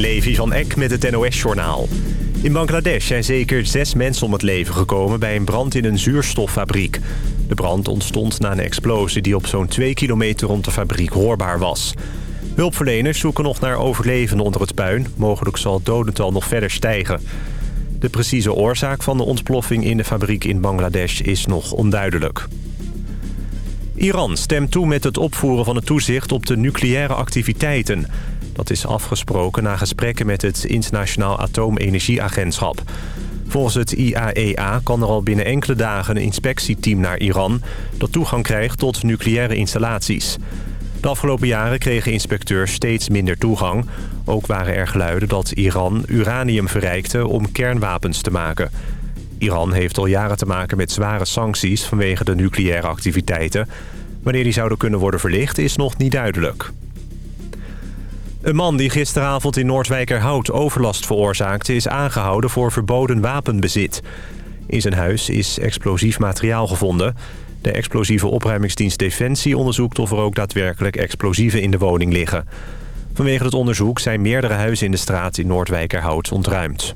Levi van Eck met het NOS-journaal. In Bangladesh zijn zeker zes mensen om het leven gekomen... bij een brand in een zuurstoffabriek. De brand ontstond na een explosie die op zo'n 2 kilometer rond de fabriek hoorbaar was. Hulpverleners zoeken nog naar overlevenden onder het puin. Mogelijk zal het dodental nog verder stijgen. De precieze oorzaak van de ontploffing in de fabriek in Bangladesh is nog onduidelijk. Iran stemt toe met het opvoeren van het toezicht op de nucleaire activiteiten. Dat is afgesproken na gesprekken met het Internationaal Atoomenergieagentschap. Volgens het IAEA kan er al binnen enkele dagen een inspectieteam naar Iran... dat toegang krijgt tot nucleaire installaties. De afgelopen jaren kregen inspecteurs steeds minder toegang. Ook waren er geluiden dat Iran uranium verrijkte om kernwapens te maken. Iran heeft al jaren te maken met zware sancties vanwege de nucleaire activiteiten. Wanneer die zouden kunnen worden verlicht is nog niet duidelijk. Een man die gisteravond in Noordwijkerhout overlast veroorzaakte... is aangehouden voor verboden wapenbezit. In zijn huis is explosief materiaal gevonden. De explosieve opruimingsdienst Defensie onderzoekt of er ook daadwerkelijk explosieven in de woning liggen. Vanwege het onderzoek zijn meerdere huizen in de straat in Noordwijkerhout ontruimd.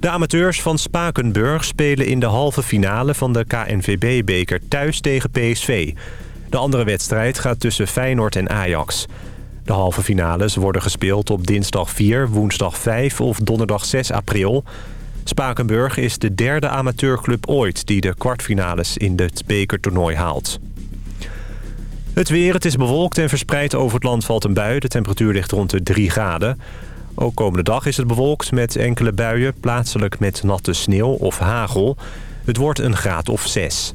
De amateurs van Spakenburg spelen in de halve finale van de KNVB-beker thuis tegen PSV. De andere wedstrijd gaat tussen Feyenoord en Ajax. De halve finales worden gespeeld op dinsdag 4, woensdag 5 of donderdag 6 april. Spakenburg is de derde amateurclub ooit die de kwartfinales in het bekertoernooi haalt. Het weer, het is bewolkt en verspreid over het land valt een bui. De temperatuur ligt rond de 3 graden. Ook komende dag is het bewolkt met enkele buien, plaatselijk met natte sneeuw of hagel. Het wordt een graad of 6.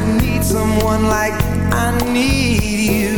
Could need someone like I need you.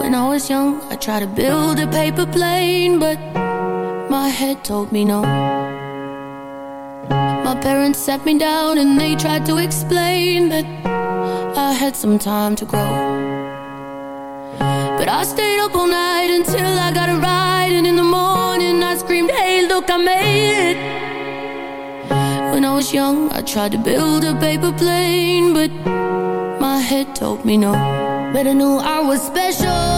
When I was young, I tried to build a paper plane, but my head told me no. My parents sat me down and they tried to explain that I had some time to grow. But I stayed up all night until I got a ride And in the morning I screamed, hey, look, I made it was young I tried to build a paper plane But my head told me no. But I knew I was special.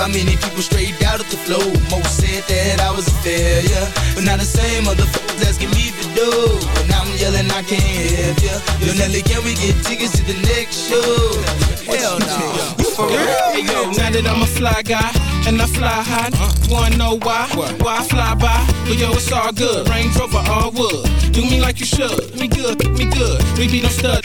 by many people straight out of the flow. Most said that I was a failure, but now the same motherfuckers asking me to do. And I'm yelling, I can't help ya. Yo, Nelly, can we get tickets to the next show? Hell no. Nah. You for real? Hey, yo, now that I'm a fly guy and I fly high, uh, wanna know why? What? Why I fly by? But yo, it's all good. Range Rover, all wood. Do me like you should. Me good, me good. We be no stud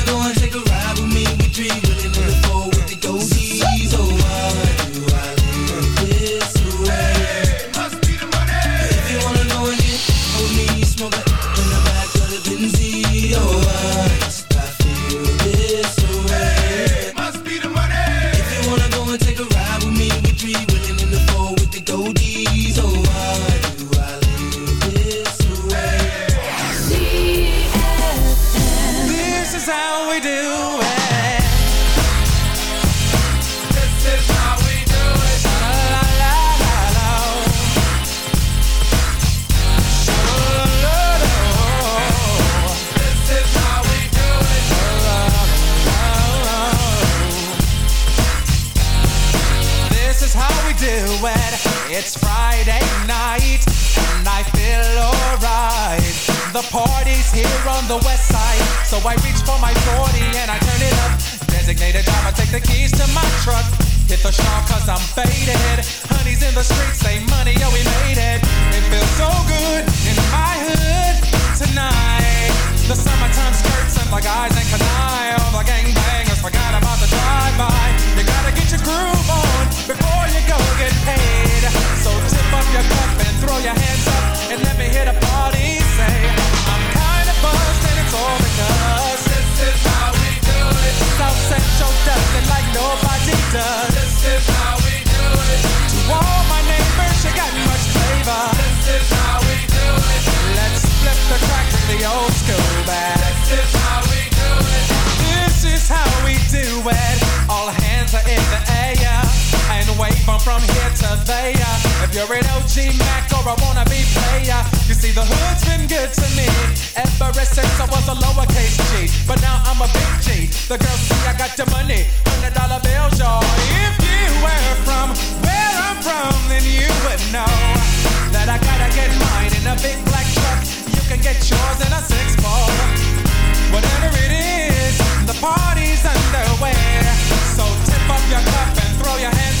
You're an OG Mac or I wanna be player. You see, the hood's been good to me ever since I was a lowercase G. But now I'm a big G. The girls see I got your money, hundred dollar bills, y'all. If you were from where I'm from, then you would know that I gotta get mine in a big black truck. You can get yours in a six ball. Whatever it is, the party's underway. So tip up your cup and throw your hands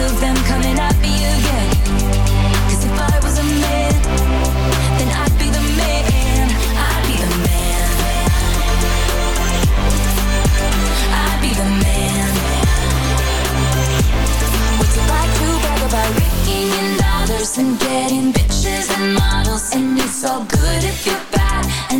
of them coming if I was a man, then I'd be the man. I'd be the man. I'd be the man. It like to brag about dollars and getting bitches and models? And it's all good if you're bad,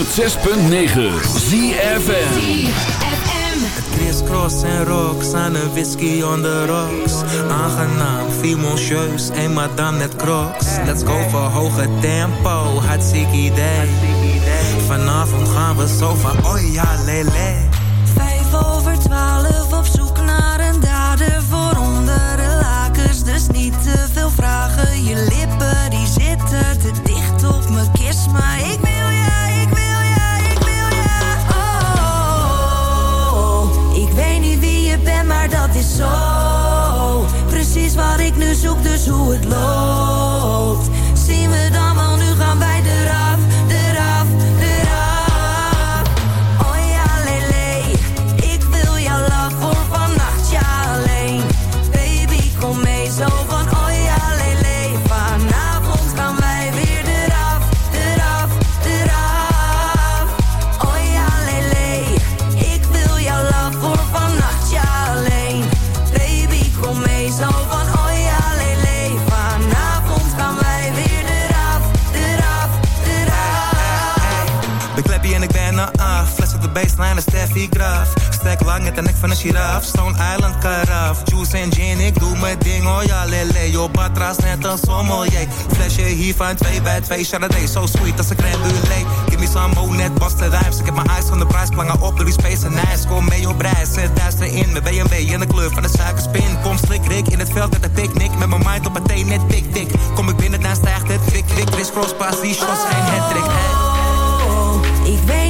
106.9 ZFM. Crisscross en rocks aan een whisky on the rocks. Aangenaam, fimoncieus en madame net crocs. Let's go voor hoge tempo, hartstikke idee. Vanavond gaan we zo van, oh ja, lele. Vijf over twaalf op zoek naar een dader voor onder de lakens. Dus niet te veel vragen, je lippen die zitten te dicht op mijn kist. Maar Precies wat ik nu zoek, dus hoe het loopt. Zien we dan wel, nu gaan wij lang met de nek van een giraf. Stone Island karaf. Juice en gin, ik doe mijn ding. Oh ja, lele. Yo, batra's net een sommelier. Flesje hier van 2 bij 2. Chardonnay, so sweet als een crème brûlée. Give me some more, net was de rijms. Ik heb mijn eyes van de prijs. Plangen op die space en ijs. Kom mee op reis. Zet duister in. Met BMW in de kleur van de suikerspin. Kom slik, rik in het veld met een picknick. Met mijn mind op het thee, net tik, tik. Kom ik binnen, dan stijgt het. Kwik, kwik, Chris Cross, pas die shots, geen hattrick. Oh, ik weet